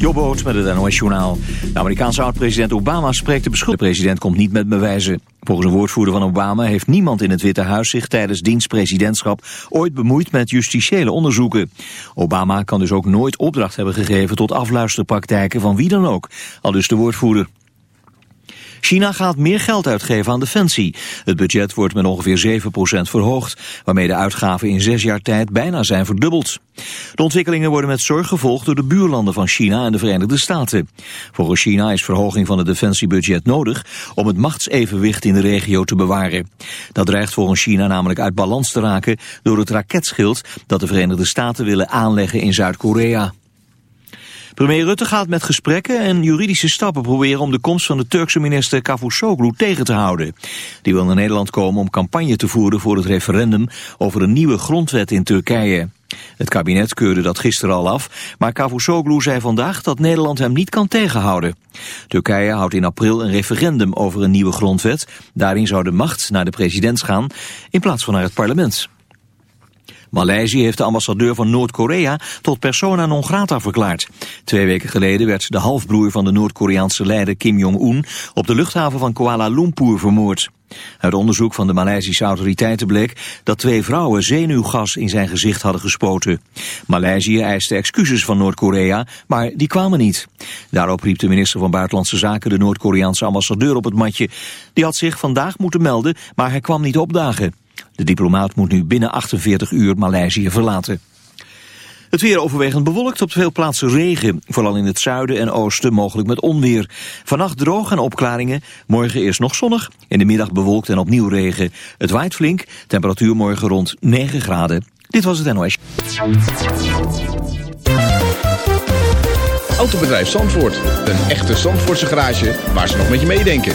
Jobboot met het NOS-journaal. De Amerikaanse oud-president Obama spreekt de beschuldigde. De president komt niet met bewijzen. Volgens een woordvoerder van Obama heeft niemand in het Witte Huis zich tijdens dienstpresidentschap ooit bemoeid met justitiële onderzoeken. Obama kan dus ook nooit opdracht hebben gegeven tot afluisterpraktijken van wie dan ook, al dus de woordvoerder. China gaat meer geld uitgeven aan defensie. Het budget wordt met ongeveer 7% verhoogd, waarmee de uitgaven in zes jaar tijd bijna zijn verdubbeld. De ontwikkelingen worden met zorg gevolgd door de buurlanden van China en de Verenigde Staten. Volgens China is verhoging van het defensiebudget nodig om het machtsevenwicht in de regio te bewaren. Dat dreigt volgens China namelijk uit balans te raken door het raketschild dat de Verenigde Staten willen aanleggen in Zuid-Korea. Premier Rutte gaat met gesprekken en juridische stappen proberen om de komst van de Turkse minister Cavusoglu tegen te houden. Die wil naar Nederland komen om campagne te voeren voor het referendum over een nieuwe grondwet in Turkije. Het kabinet keurde dat gisteren al af, maar Cavusoglu zei vandaag dat Nederland hem niet kan tegenhouden. Turkije houdt in april een referendum over een nieuwe grondwet. Daarin zou de macht naar de president gaan in plaats van naar het parlement. Maleisië heeft de ambassadeur van Noord-Korea tot persona non grata verklaard. Twee weken geleden werd de halfbroer van de Noord-Koreaanse leider Kim Jong-un op de luchthaven van Kuala Lumpur vermoord. Uit onderzoek van de Maleisische autoriteiten bleek dat twee vrouwen zenuwgas in zijn gezicht hadden gespoten. Maleisië eiste excuses van Noord-Korea, maar die kwamen niet. Daarop riep de minister van Buitenlandse Zaken de Noord-Koreaanse ambassadeur op het matje. Die had zich vandaag moeten melden, maar hij kwam niet opdagen. De diplomaat moet nu binnen 48 uur Maleisië verlaten. Het weer overwegend bewolkt, op veel plaatsen regen. Vooral in het zuiden en oosten mogelijk met onweer. Vannacht droog en opklaringen. Morgen eerst nog zonnig. In de middag bewolkt en opnieuw regen. Het waait flink. Temperatuur morgen rond 9 graden. Dit was het NOS. Autobedrijf Zandvoort. Een echte Zandvoortse garage waar ze nog met je meedenken.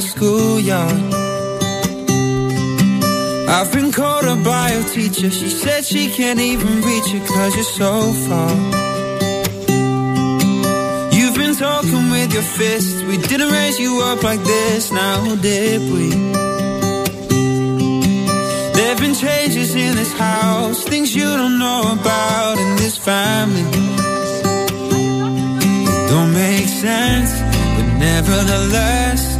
The schoolyard. I've been called by your teacher. She said she can't even reach you cause you're so far. You've been talking with your fists. We didn't raise you up like this, now did we? There've been changes in this house, things you don't know about in this family It don't make sense, but nevertheless,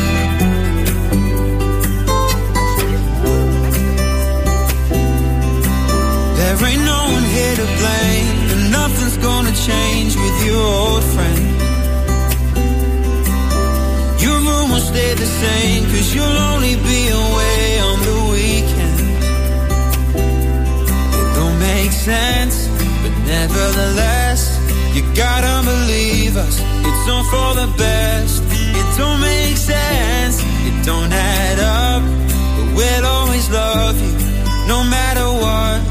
ain't no one here to blame, and nothing's gonna change with your old friend. Your room will stay the same, cause you'll only be away on the weekend. It don't make sense, but nevertheless, you gotta believe us. It's all for the best. It don't make sense, it don't add up, but we'll always love you, no matter what.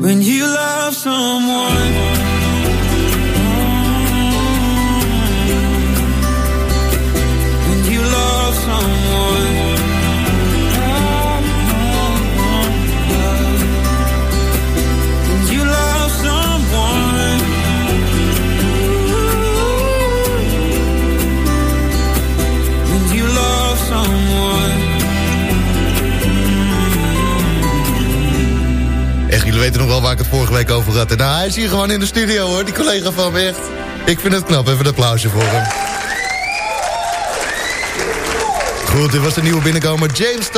when you love someone. When you love someone. Weten nog wel waar ik het vorige week over had. Nou, hij is hier gewoon in de studio hoor, die collega van me echt. Ik vind het knap, even een applausje voor hem. Goed, dit was de nieuwe binnenkomer. James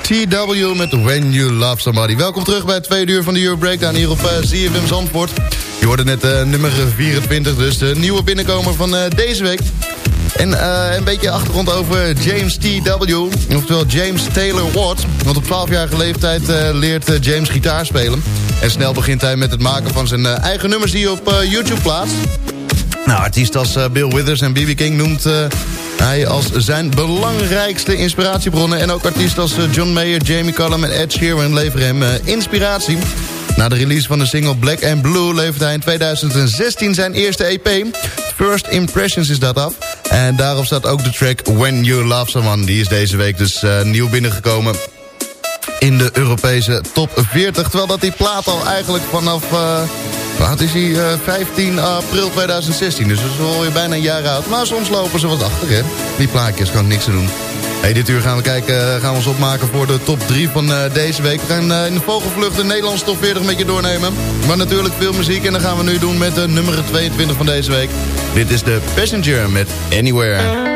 TW met When You Love Somebody. Welkom terug bij het tweede uur van de Euro Breakdown hier op uh, ZFM Zandvoort. Je hoorde net uh, nummer 24, dus de nieuwe binnenkomer van deze week. En uh, een beetje achtergrond over James T.W. Oftewel James Taylor Watt. Want op 12-jarige leeftijd uh, leert uh, James gitaar spelen. En snel begint hij met het maken van zijn eigen nummers die hij op YouTube plaatst. Nou, artiesten als Bill Withers en B.B. King noemt hij als zijn belangrijkste inspiratiebronnen. En ook artiesten als John Mayer, Jamie Cullum en Ed Sheeran leveren hem inspiratie. Na de release van de single Black and Blue levert hij in 2016 zijn eerste EP. First Impressions is dat af. En daarop staat ook de track When You Love Someone. Die is deze week dus uh, nieuw binnengekomen in de Europese top 40. Terwijl dat die plaat al eigenlijk vanaf... Uh, wat is? Uh, 15 april 2016. Dus dat is alweer bijna een jaar oud. Maar soms lopen ze wat achter, hè. Die plaatjes kan niks te doen. Dit uur gaan we kijken, gaan we ons opmaken voor de top 3 van uh, deze week. We gaan uh, in de vogelvlucht de Nederlandse top 40 met je doornemen. Maar natuurlijk veel muziek en dat gaan we nu doen met de nummer 22 van deze week. Dit is de Passenger met Anywhere.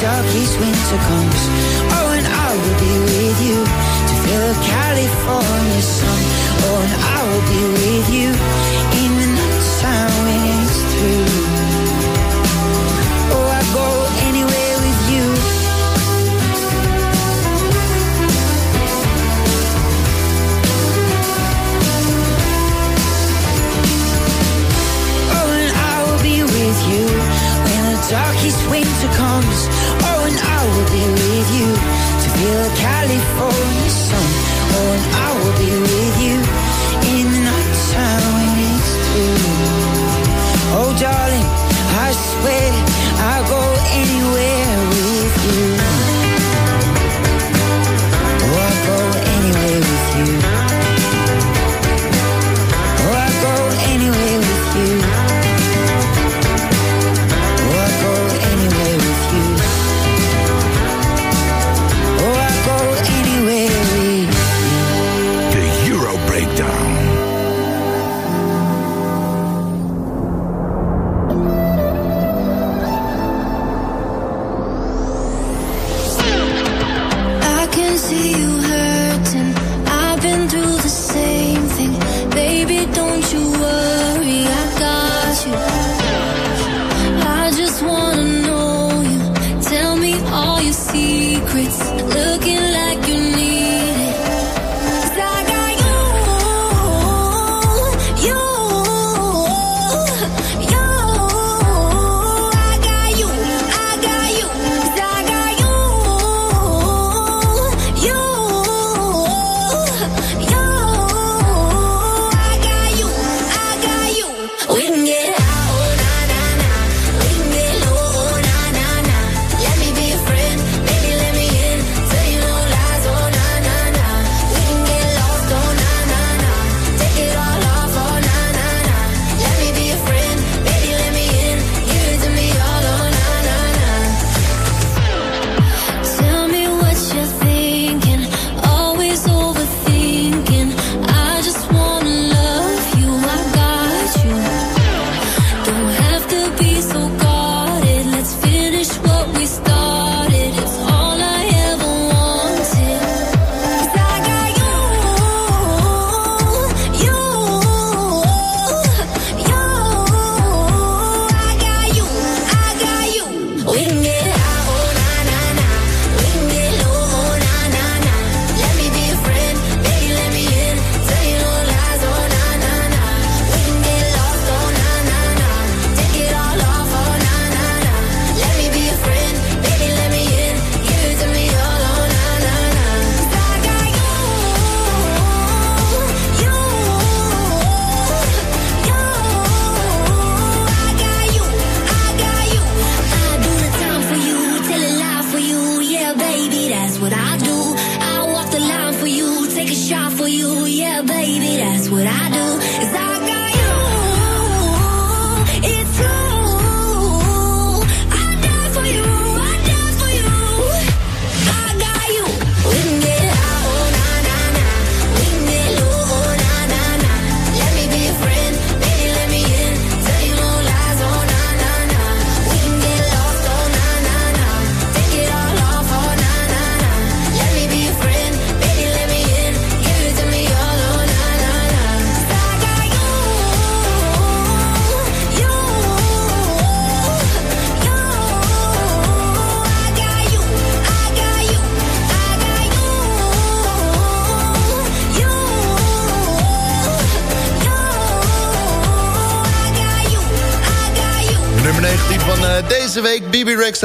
Turkish winter comes. Oh, and I will be with you to feel the California sun. Oh, and I will be with you. be with you to feel the California sun. Oh, and I will be with you in the nighttime when it's through. Oh, darling, I swear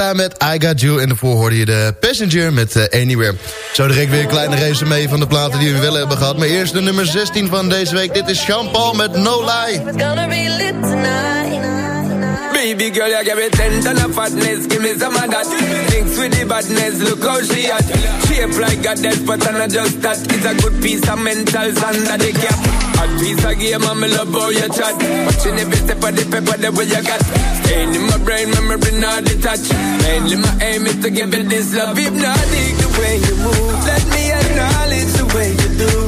staan met I Got You. in daarvoor hoorde je de Passenger met eh, Anywhere. Zo direct weer een kleine race mee van de platen die we wel hebben gehad. Maar eerst de nummer 16 van deze week. Dit is Jean Paul met No Lie. Baby girl, you give me ten ton of fatness, give me some of that. Thinks with the badness, look how she at. Shape like a dead, but I'm not just that. It's a good piece of mental sand that they cap. hot piece of game and me love how you chat. Watching every step of the paper, the way you got. Staying in my brain, memory not detached. Mainly my aim is to give it this love. If not, the way you move. Let me acknowledge the way you do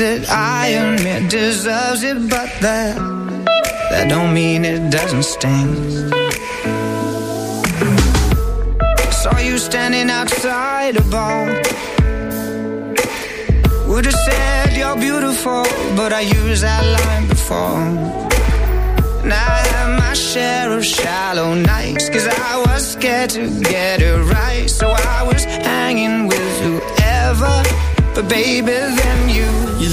it, I admit, deserves it, but that that don't mean it doesn't sting. Saw you standing outside a bar. Would have said you're beautiful, but I used that line before. Now I had my share of shallow nights, cause I was scared to get it right. So I was hanging with whoever, but baby, then you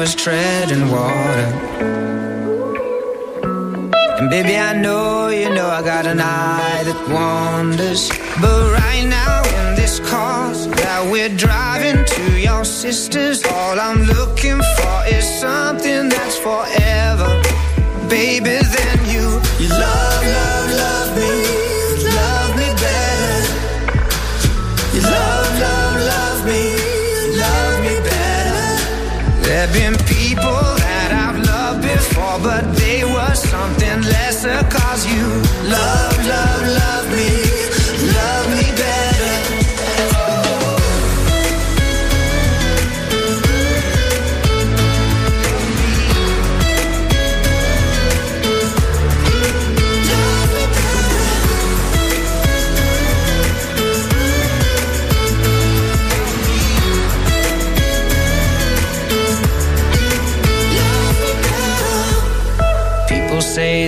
was treading water. And baby, I know you know I got an eye that wanders. But right now, in this car that we're driving to your sisters, all I'm looking for is something that's forever. Baby, then you, you love. been people that I've loved before, but they were something lesser. Cause you love, love, love.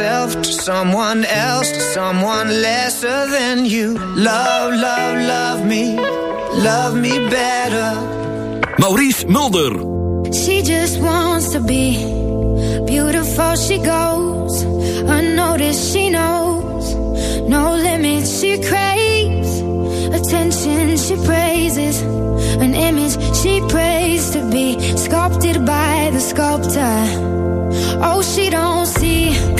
Gave myself to someone else, to someone lesser than you. Love, love, love me, love me better. Maurice Mulder. She just wants to be beautiful. She goes unnoticed. She knows no limits. She craves attention. She praises an image. She prays to be sculpted by the sculptor. Oh, she don't see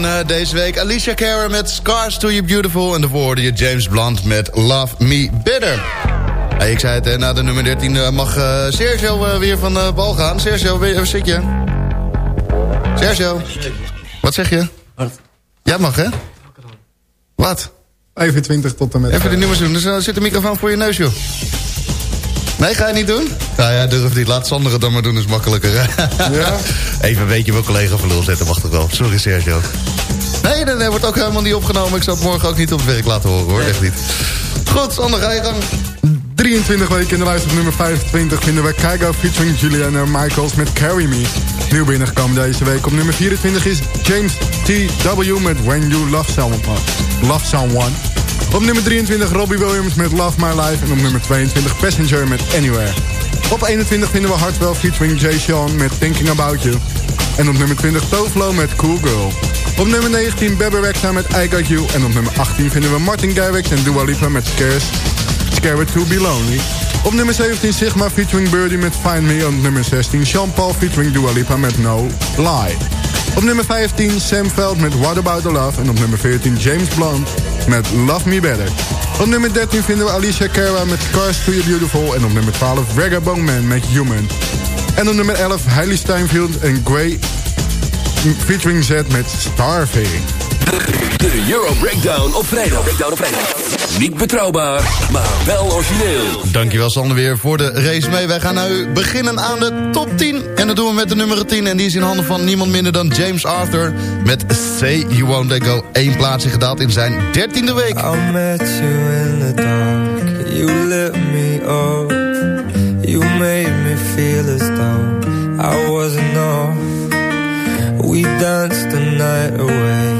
van eh, deze week. Alicia Cara met Scars to You Beautiful. En daarvoor hoorde je James Blunt met Love Me Better. Hey, ik zei het, hè, na de nummer 13 eh, mag eh, Sergio weer van de bal gaan. Sergio, waar zit je? Sergio, wat zeg je? Wat? Ja, mag hè? Wat? 25 tot en met... Even de nummers doen. Dus dan zit de microfoon voor je neus, joh. Nee, ga je niet doen? Nou ja, durf niet. Laat Sander het dan maar doen, is makkelijker. Ja? Even een beetje wel collega lul zetten, mag toch wel. Sorry, Sergio. Nee, dat wordt ook helemaal niet opgenomen. Ik zal het morgen ook niet op het werk laten horen, hoor. Echt niet. Goed, Sander, ga je gang. 23 weken in de lijst op nummer 25 vinden we Kygo featuring Juliana Michaels met Carry Me. Nieuw binnengekomen deze week op nummer 24 is James T.W. met When You Love Someone. Love Someone. Op nummer 23 Robbie Williams met Love My Life. En op nummer 22 Passenger met Anywhere. Op 21 vinden we Hartwell featuring Jay Sean met Thinking About You. En op nummer 20 Tovlo met Cool Girl. Op nummer 19 Bebe Rexha met I Got You. En op nummer 18 vinden we Martin Garrix en Dua Lipa met Scares, Scared To Be Lonely. Op nummer 17 Sigma featuring Birdie met Find Me. En op nummer 16 Sean Paul featuring Dua Lipa met No Lie. Op nummer 15 Sam Veld met What About The Love. En op nummer 14 James Blunt met Love Me Better. Op nummer 13 vinden we Alicia Cara met Cars To You Beautiful. En op nummer 12 Vagabond Man met Human. En op nummer 11 Hailey Steinfeld en Grey featuring Z met Starving. De Euro Breakdown op vrijdag. Breakdown op vrijdag. Niet betrouwbaar, maar wel origineel. Dankjewel Sander weer voor de race mee. Wij gaan nu beginnen aan de top 10. En dat doen we met de nummer 10. En die is in handen van niemand minder dan James Arthur. Met Say You Won't Let Go. Eén plaatsje gedaald in zijn dertiende week. I met you in the dark. You lit me up. You made me feel as though I wasn't off. We danced the night away.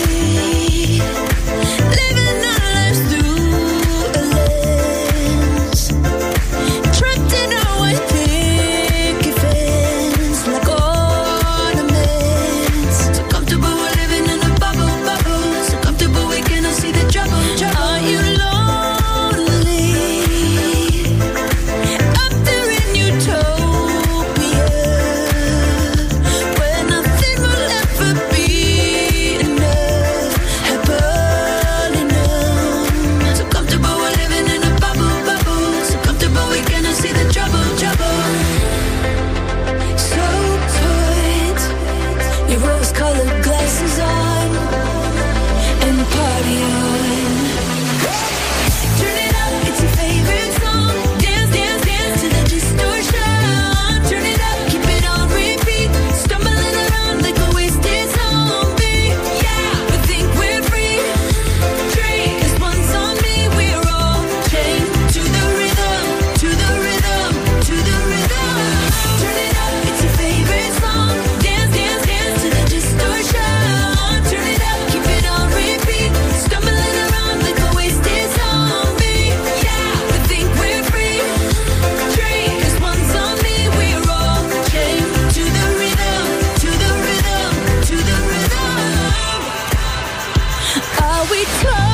Are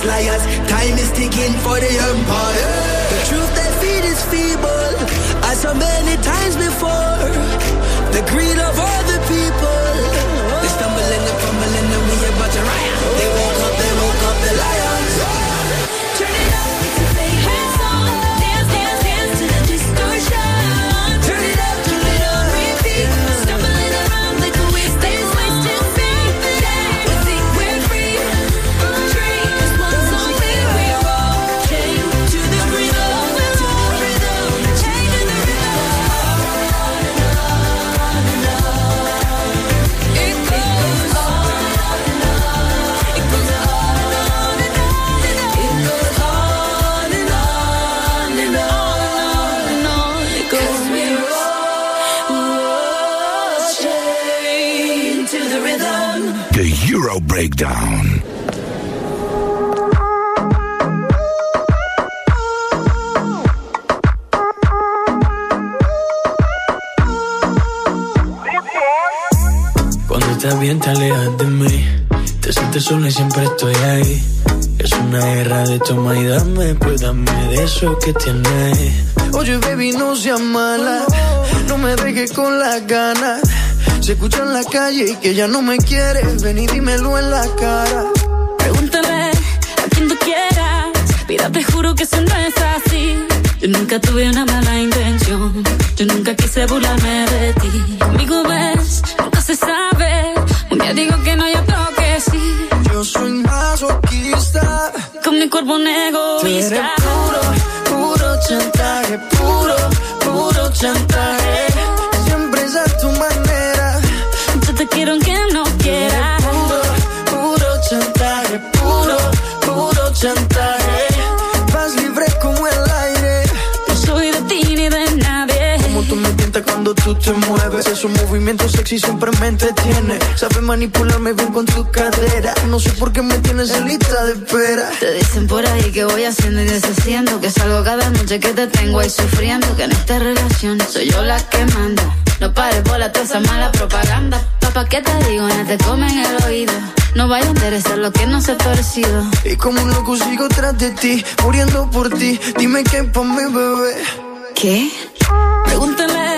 place, de Te sientes sola y siempre estoy ahí Es una guerra de toma y dame Pues dame de eso que tienes Oye, baby, no seas mala. No me dejes con las ganas. Se escucha en la calle y que ya no me quieres. Ven y dímelo en la cara. Pregúntale a quien tú quieras. Mira, te juro que eso no es así. Yo nunca tuve una mala intención. Yo nunca quise burlarme de ti. Conmigo ves, nunca se sabe. Día digo que no, y otro que sí. Yo soy masoquista. Con mi cuerpo un Tú eres egoísta. puro, puro chantaje. Puro, puro chantaje. Siempre es a tu manera. Yo te quiero aunque no quieras. Puro, puro chantaje. Puro, puro chantaje. Tú te mueves. Esos movimientos sexy siempre me entretiene. Sabes manipularme bien con tu cadera. No sé por qué me tienes en lista de espera. Te dicen por ahí que voy haciendo y deshaciendo. Que salgo cada noche que te tengo ahí sufriendo. Que en esta relación soy yo la que manda. No pares bola toda esa mala propaganda. Papá, ¿qué te digo? No te comen el oído. No vaya a interesar lo que no se ha torcido. Y como un loco sigo tras de ti, muriendo por ti. Dime qué pa' mi bebé. ¿Qué? Pregúntale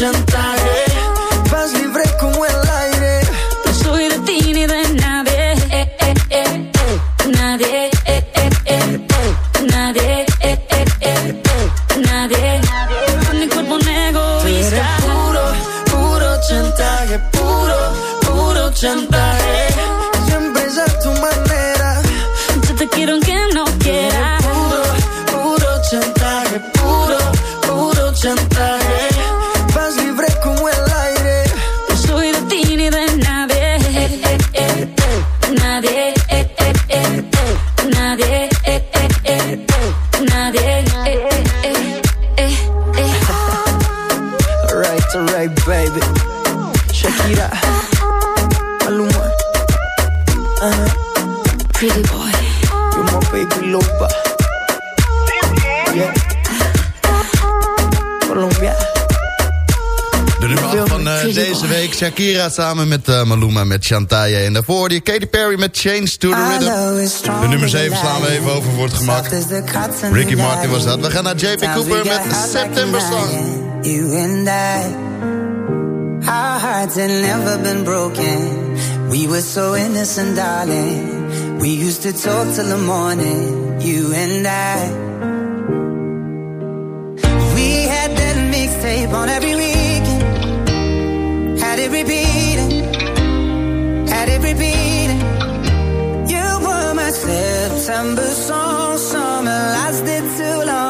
Puro Shakira samen met eh, Maluma met Chantaye. En daarvoor je Katy Perry met Change to the Rhythm. De nummer 7 slaan we even over voor het gemak. Ricky Martin was dat. We gaan naar JP Cooper met September Song. You and I, our hearts had never been broken. We were so innocent, darling. We used to talk till the morning. You and I. We had that mixtape on every weekend. It repeating. Had it repeating. You were my September song. Summer lasted too long.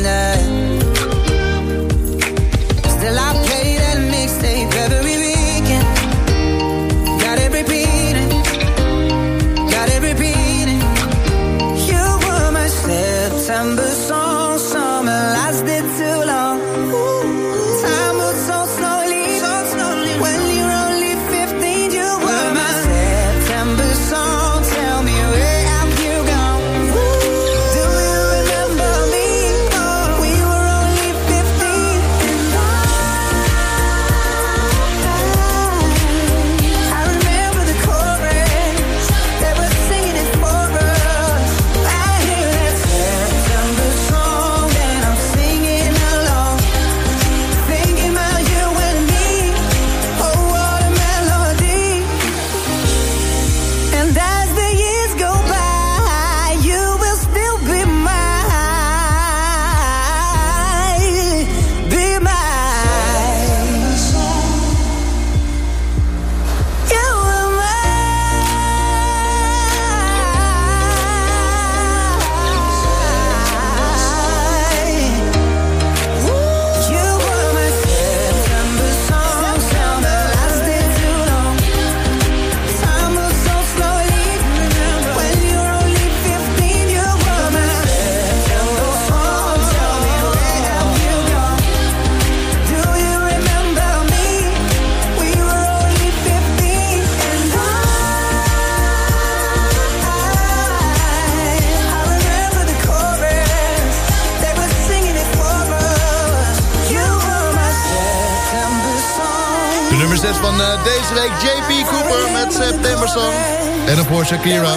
Shakira.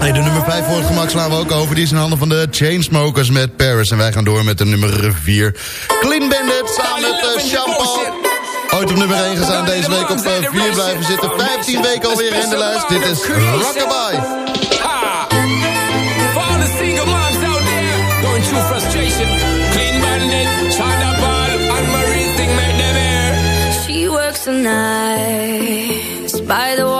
Hey, de nummer 5 voor het gemak slaan we ook over. Die is in handen van de Chainsmokers met Paris. En wij gaan door met de nummer 4. Clean Bandit samen met eh, Shampoo. Champagne. Ooit op nummer 1 gestaan deze week op 4 eh, blijven zitten. 15 weken alweer in de lijst. Dit is Rockabye. Frustration, clean bandit, China ball, and Marie's thing make them air. She works the night by the water.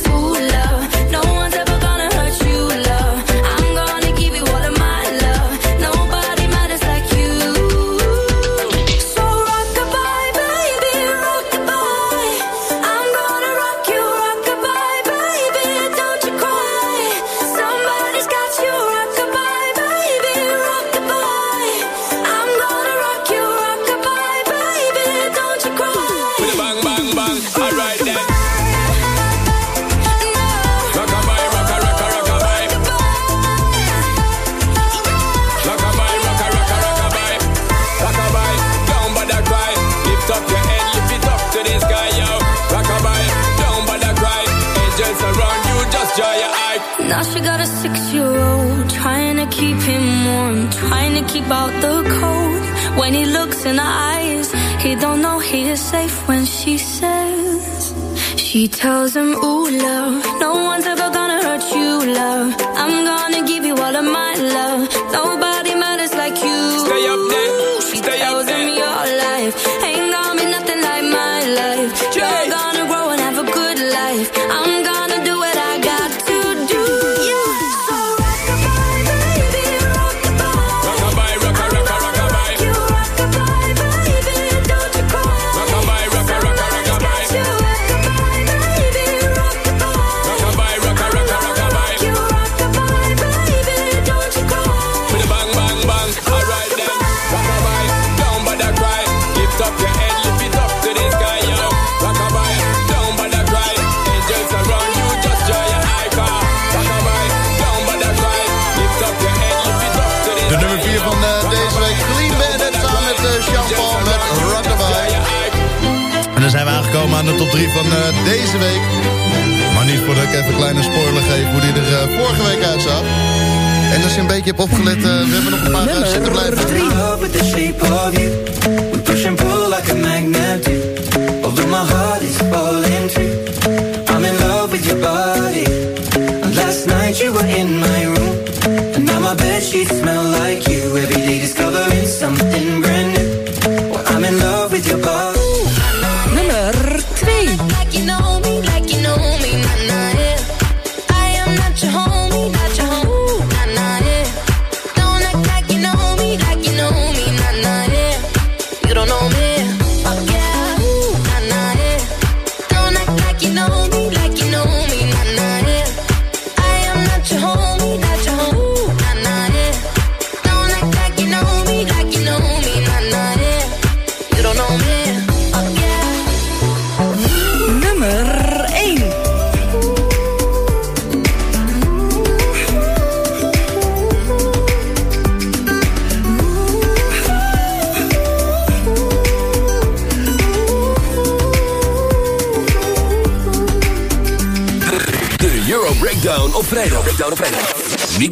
voordat ik even een kleine spoiler geef hoe die er eh, vorige week uitzag. En als je een beetje hebt opgelet, eh, we hebben nog een paar zitten blijven.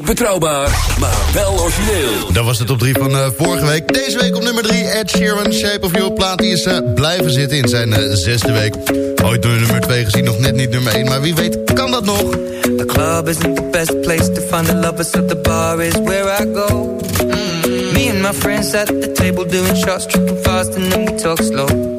Betrouwbaar, maar wel origineel. Dat was de top 3 van eh, vorige week. Deze week op nummer 3, Ed Sheeran, Shape of Your plaat. Die is eh, blijven zitten in zijn eh, zesde week. Ooit door nummer 2 gezien, nog net niet nummer 1. Maar wie weet kan dat nog. The club isn't the best place to find the lovers, so the bar is where I go. Mm. Me and my friends at the table doing shots, tripping fast, and then we talk slow.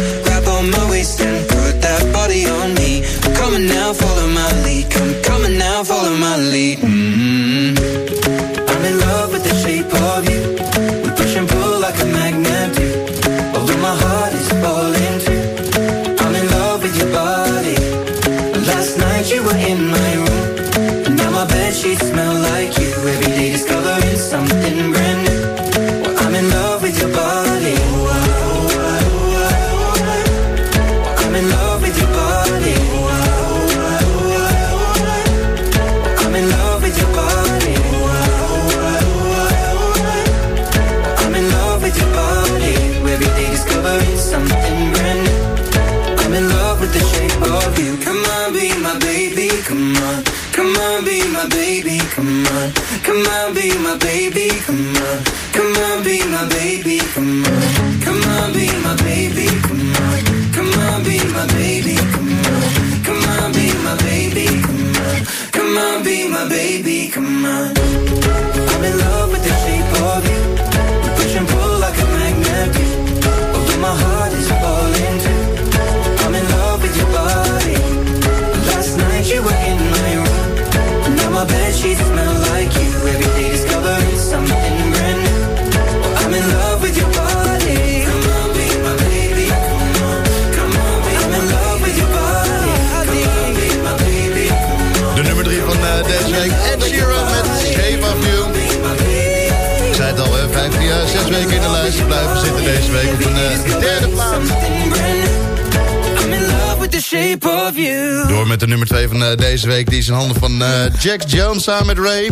Jack Jones samen met Ray.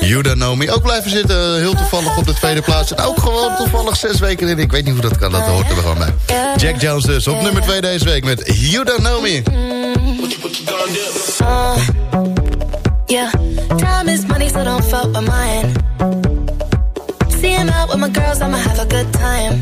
You Don't Know Me. Ook blijven zitten, heel toevallig op de tweede plaats. En ook gewoon toevallig zes weken in. Ik weet niet hoe dat kan, dat hoort er gewoon bij. Jack Jones dus, op nummer 2 deze week met You Don't Know Me. Yeah, time is money, so don't fuck with mine. Seeing out with my girls, I'ma have a good time.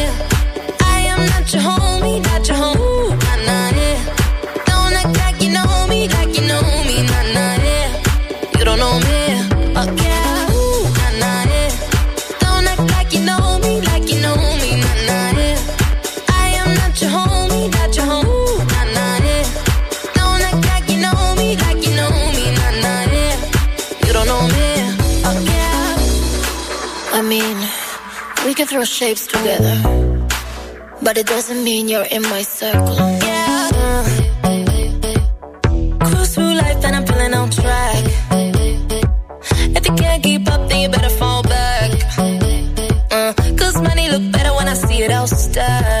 We shapes together, but it doesn't mean you're in my circle. Yeah. uh. Cruise through life and I'm feeling on track. If you can't keep up, then you better fall back. Uh, Cause money look better when I see it all stacked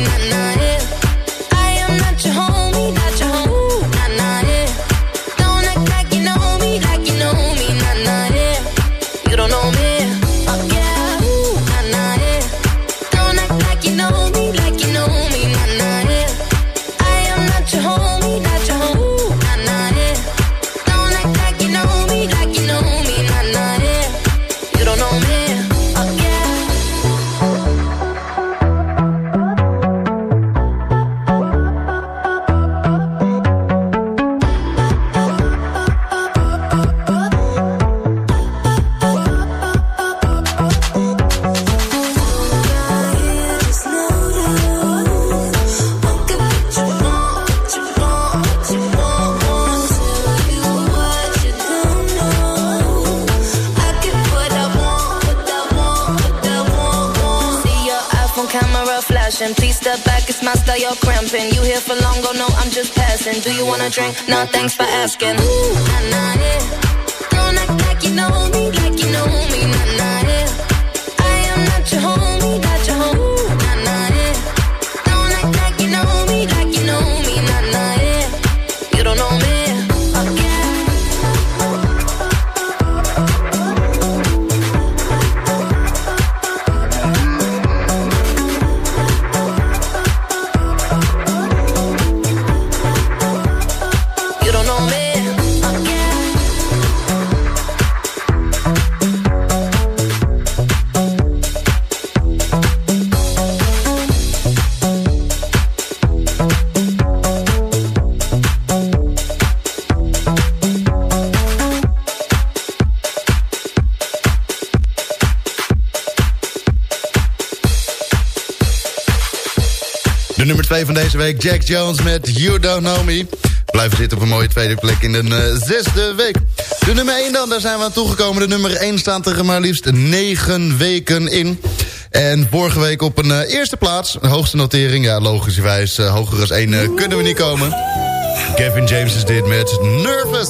Nah, thanks nummer 2 van deze week, Jack Jones met You Don't Know Me. Blijven zitten op een mooie tweede plek in de eh, zesde week. De nummer 1 dan, daar zijn we aan toegekomen. De nummer 1 staat er maar liefst 9 weken in. En vorige week op een eh, eerste plaats, hoogste notering. Ja, logischerwijs, eh, hoger als 1 kunnen we niet komen. Kevin James is dit met Nervous.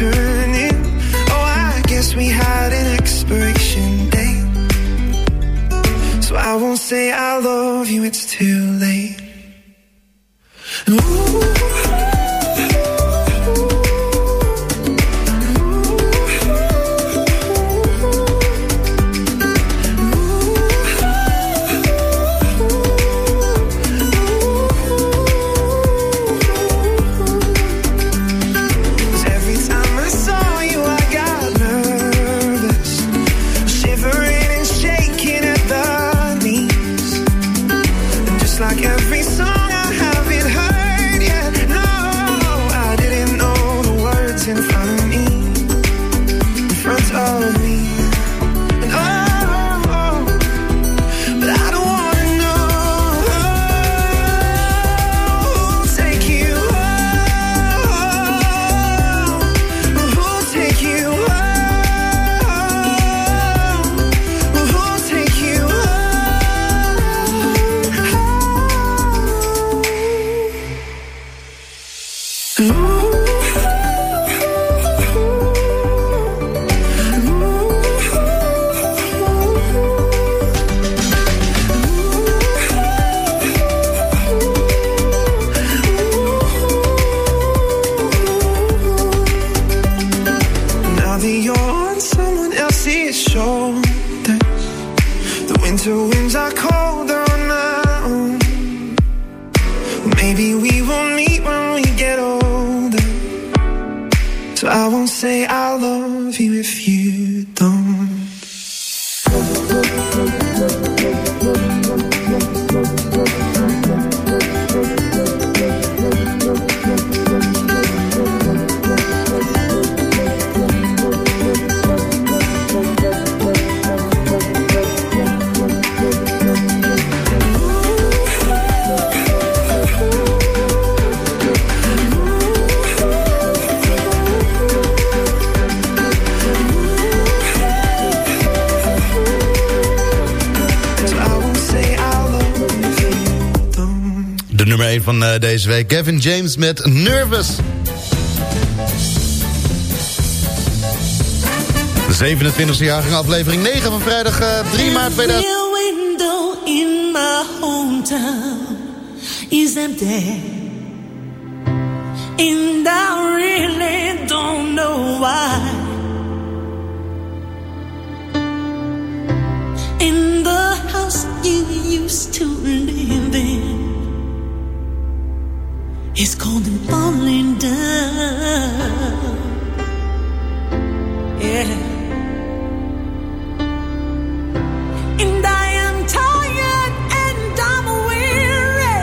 turning, oh, I guess we had an expiration date. So I won't say I love you, it's week, Kevin James met Nervous. De 27e jaargang aflevering 9 van vrijdag eh, 3 maart 2000. Rear window in my hometown is empty. And I really don't know why. In the house you used to live in, it's cold and falling down. Yeah. And I am tired and I'm weary.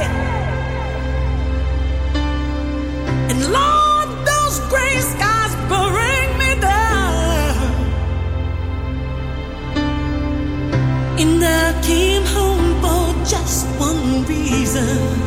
And Lord, those gray skies bring me down. And I came home for just one reason